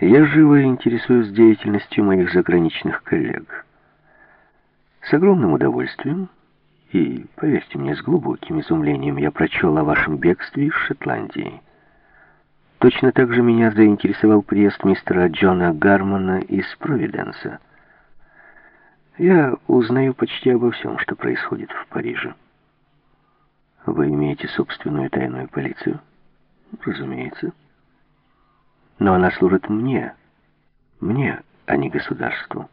Я живо интересуюсь деятельностью моих заграничных коллег. С огромным удовольствием и, поверьте мне, с глубоким изумлением я прочел о вашем бегстве из Шотландии. Точно так же меня заинтересовал приезд мистера Джона Гармона из Провиденса. Я узнаю почти обо всем, что происходит в Париже. Вы имеете собственную тайную полицию? Разумеется. Но она служит мне. Мне, а не государству.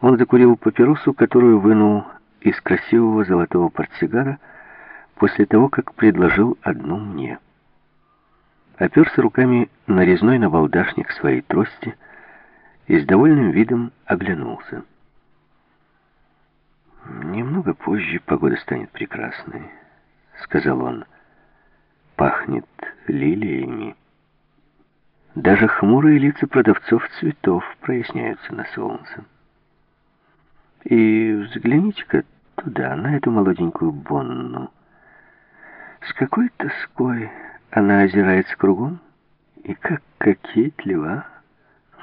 Он закурил папиросу, которую вынул из красивого золотого портсигара после того, как предложил одну мне. Оперся руками на резной набалдашник своей трости и с довольным видом оглянулся. «Немного позже погода станет прекрасной», — сказал он. «Пахнет лилиями. Даже хмурые лица продавцов цветов проясняются на солнце. И взгляните-ка туда, на эту молоденькую Бонну. С какой тоской она озирается кругом, и как кокетливо,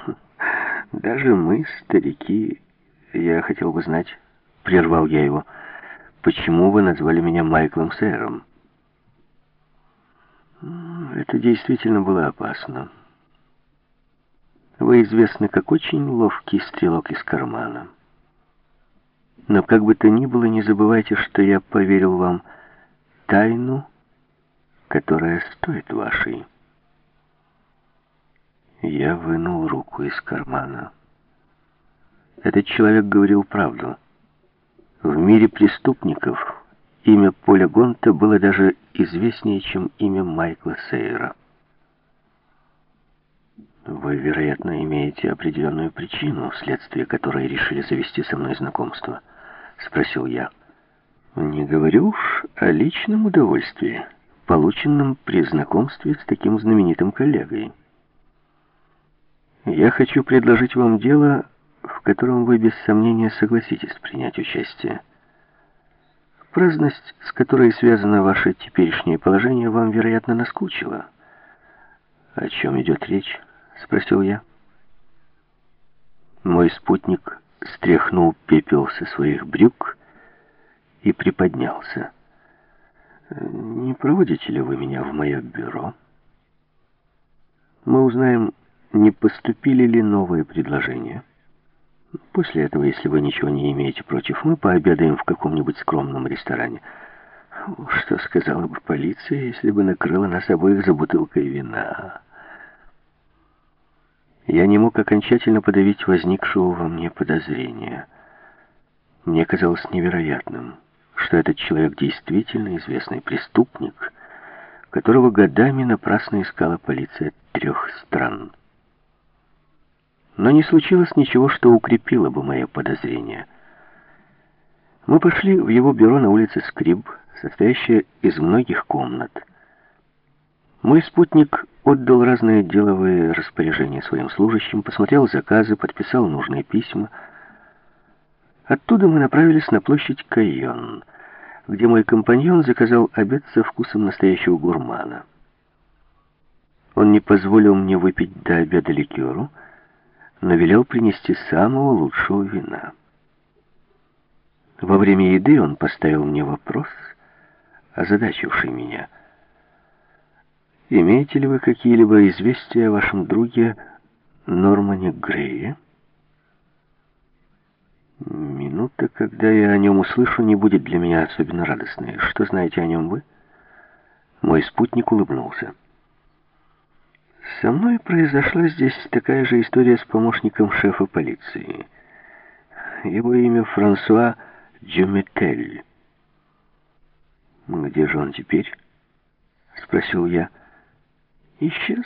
Даже мы, старики, я хотел бы знать, прервал я его, почему вы назвали меня Майклом Сэром? Это действительно было опасно. Вы известны как очень ловкий стрелок из кармана. Но как бы то ни было, не забывайте, что я поверил вам тайну, которая стоит вашей. Я вынул руку из кармана. Этот человек говорил правду. В мире преступников имя Поля Гонта было даже известнее, чем имя Майкла Сейра. Вы, вероятно, имеете определенную причину, вследствие которой решили завести со мной знакомство, спросил я. Не говорю уж о личном удовольствии, полученном при знакомстве с таким знаменитым коллегой. Я хочу предложить вам дело, в котором вы без сомнения согласитесь принять участие. Праздность, с которой связано ваше теперешнее положение, вам, вероятно, наскучила. «О чем идет речь?» — спросил я. Мой спутник стряхнул пепел со своих брюк и приподнялся. «Не проводите ли вы меня в мое бюро?» «Мы узнаем, не поступили ли новые предложения. После этого, если вы ничего не имеете против, мы пообедаем в каком-нибудь скромном ресторане. Что сказала бы полиция, если бы накрыла нас обоих за бутылкой вина? Я не мог окончательно подавить возникшего во мне подозрения. Мне казалось невероятным, что этот человек действительно известный преступник, которого годами напрасно искала полиция трех стран. Но не случилось ничего, что укрепило бы мое подозрение. Мы пошли в его бюро на улице Скриб, состоящее из многих комнат. Мой спутник отдал разные деловые распоряжения своим служащим, посмотрел заказы, подписал нужные письма. Оттуда мы направились на площадь Кайон, где мой компаньон заказал обед со вкусом настоящего гурмана. Он не позволил мне выпить до обеда ликеру, но велел принести самого лучшего вина. Во время еды он поставил мне вопрос, озадачивший меня. «Имеете ли вы какие-либо известия о вашем друге Нормане Грее?» «Минута, когда я о нем услышу, не будет для меня особенно радостной. Что знаете о нем вы?» Мой спутник улыбнулся. Со мной произошла здесь такая же история с помощником шефа полиции. Его имя Франсуа Дюметель. «Где же он теперь?» — спросил я. «Исчез.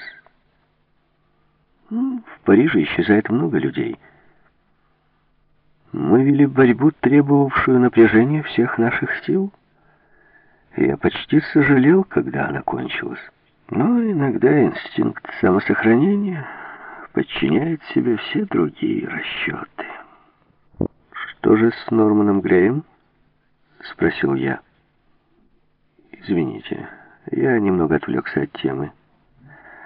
Ну, в Париже исчезает много людей. Мы вели борьбу, требовавшую напряжения всех наших сил. Я почти сожалел, когда она кончилась». Но иногда инстинкт самосохранения подчиняет себе все другие расчеты. «Что же с Норманом Греем?» — спросил я. «Извините, я немного отвлекся от темы».